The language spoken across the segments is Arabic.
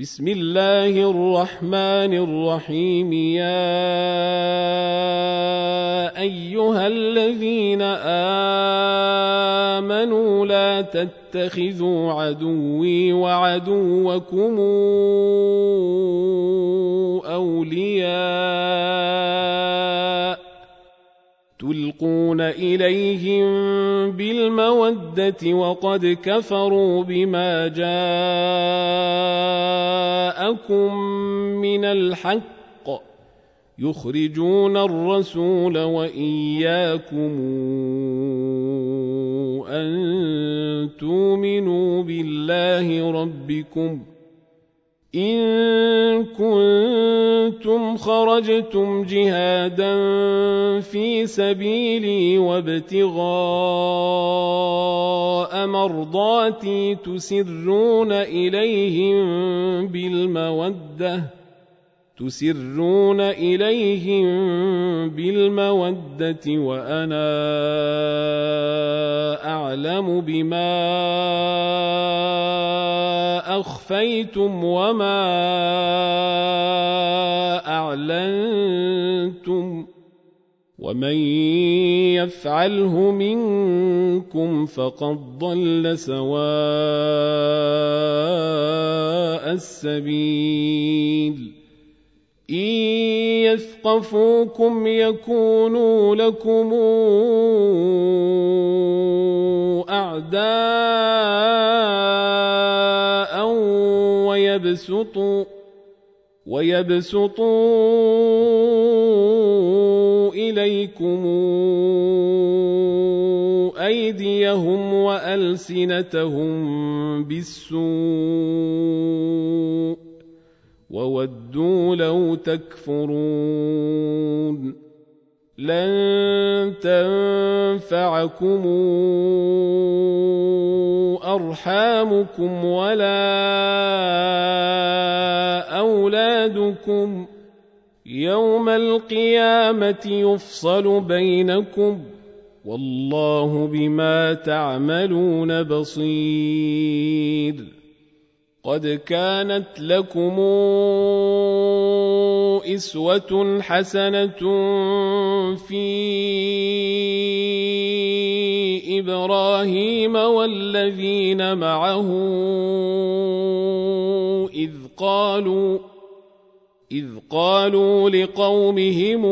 بسم الله الرحمن الرحيم. يا أيها الذين آمنوا لا تتخذوا عدوي وعدوكم أولياء تلقون إليهم بالمودة وقد كفروا بما جاءكم من الحق يخرجون الرسول وإياكم أن تؤمنوا بالله ربكم إن كنتم خرجتم جهادا في سبيلي وابتغاء مرضاتي تسرون إليهم بالمودة تسرون إليهم بالمودة وأنا أعلم بما أخفيتم وما أعلنتم ومن يفعله منكم فقد ضل سواء السبيل. إن يثقفوكم يكونوا لكم أعداء ويبسطوا ويبسطوا إليكم أيديهم وألسنتهم بالسوء وودوا لو تكفرون لن تنفعكم أرحامكم ولا أولادكم يوم القيامة يفصل بينكم والله بما تعملون بصير قد كانت لكم إسوة حسنة في إبراهيم والذين معه إذ قالوا إذ قالوا لقومهم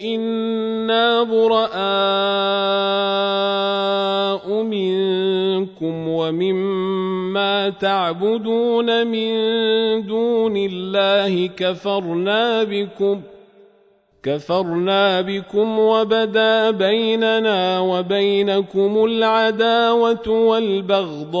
إنا براء منكم ومما تعبدون من دون الله كفرنا بكم كفرنا بكم وبدا بيننا وبينكم العداوة والبغضاء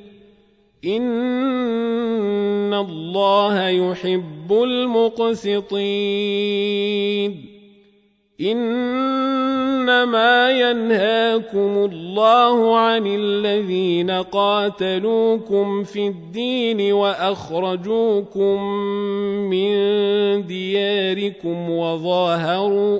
إن الله يحب المقسطين إنما ينهاكم الله عن الذين قاتلوكم في الدين وأخرجوكم من دياركم وظاهروا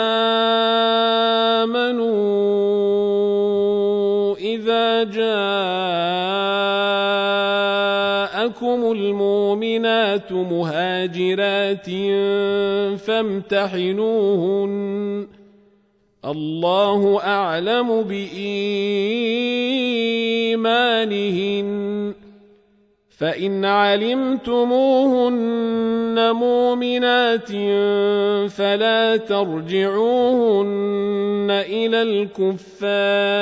المؤمنات مهاجرات فامتحنوهن الله أعلم بإيمانهن فإن علمتموهن مؤمنات فلا ترجعوهن إلى الكفار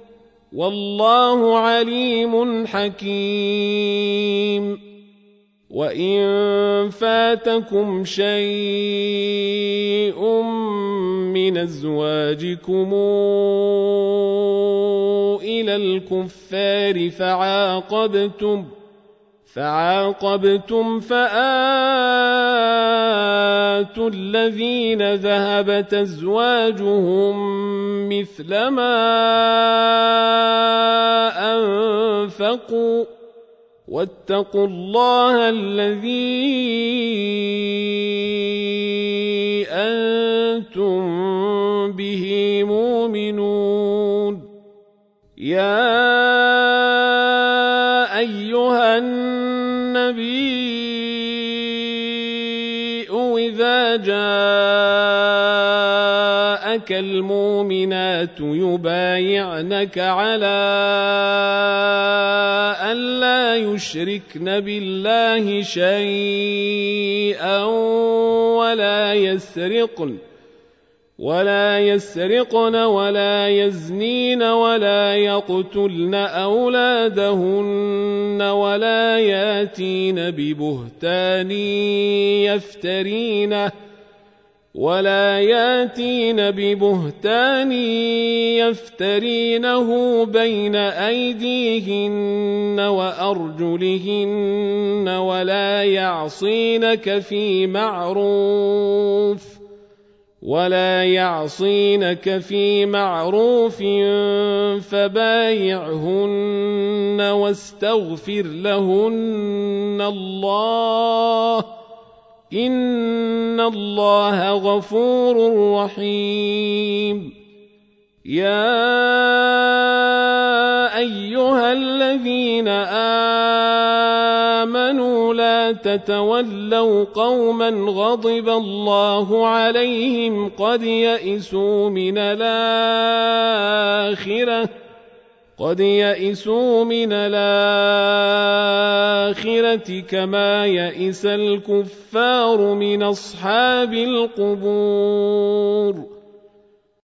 والله عليم حكيم. وإن فاتكم شيء من أزواجكم إلى الكفار فعاقبتم فعاقبتم فآتوا الذين ذهبت أزواجهم مثل ما أنفقوا واتقوا الله الذي أنتم به مؤمنون النبي إذا جاءك المؤمنات يبايعنك على أن لا يشركن بالله شيئا ولا يسرقن ولا يسرقن ولا يزنين ولا يقتلن أولادهن ولا ياتين ببهتان يفترينه ولا ياتين ببهتان يفترينه بين أيديهن وأرجلهن ولا يعصينك في معروف ولا يعصينك في معروف فبايعهن واستغفر لهن الله إن الله غفور رحيم يا ايها الذين امنوا لا تتولوا قوما غضب الله عليهم قد يئسوا من الاخره قد يئسوا من الآخرة كما يئس الكفار من أصحاب القبور